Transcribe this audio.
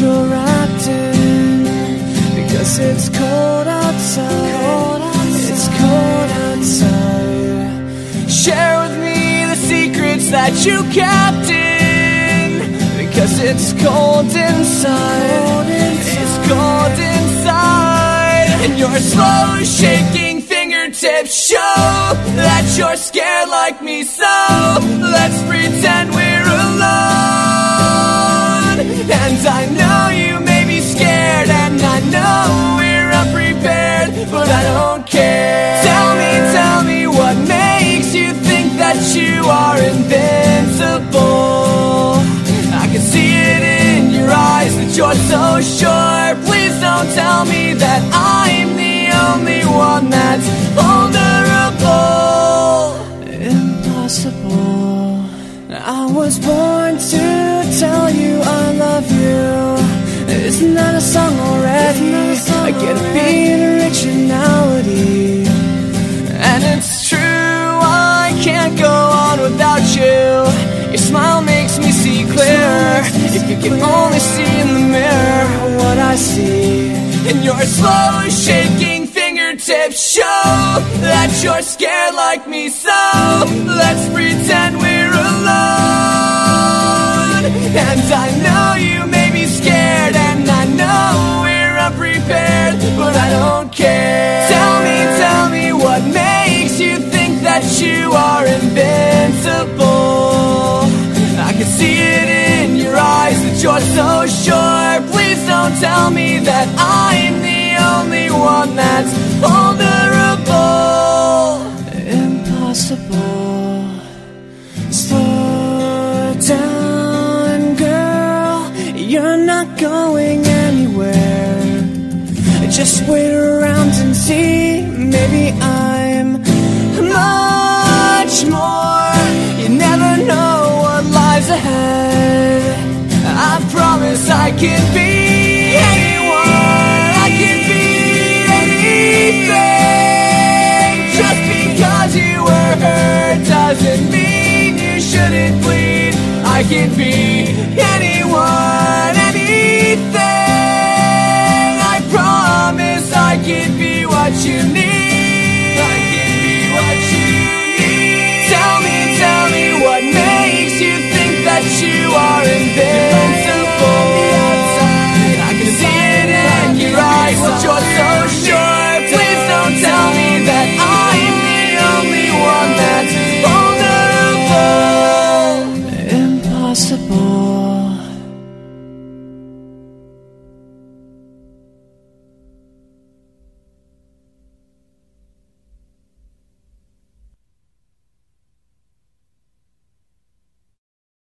you're in because it's cold outside. It's cold outside. Share with me the secrets that you kept in because it's cold inside. It's cold inside, and your slow shaking fingertips show that you're scared like me. So you're so sure. Please don't tell me that I'm the only one that's vulnerable. Impossible. I was born to tell you I love you. Isn't that a song already? I get a beat originality. And it's true, I can't go on without you. Your smile makes me see clearer. If you can only see in the mirror what I see. And your slow shaking fingertips show that you're scared like me. So let's pretend we're alone. And I know you may be scared, and I know we're unprepared, but I don't care. Tell me, tell me what makes you think that you are invincible. I can see it you're so sure. Please don't tell me that I'm the only one that's vulnerable. Impossible. Slow down, girl. You're not going anywhere. Just wait around and see. Maybe I'm promise I can be anyone, I can be anything. Just because you were hurt doesn't mean you shouldn't bleed. I can be anyone.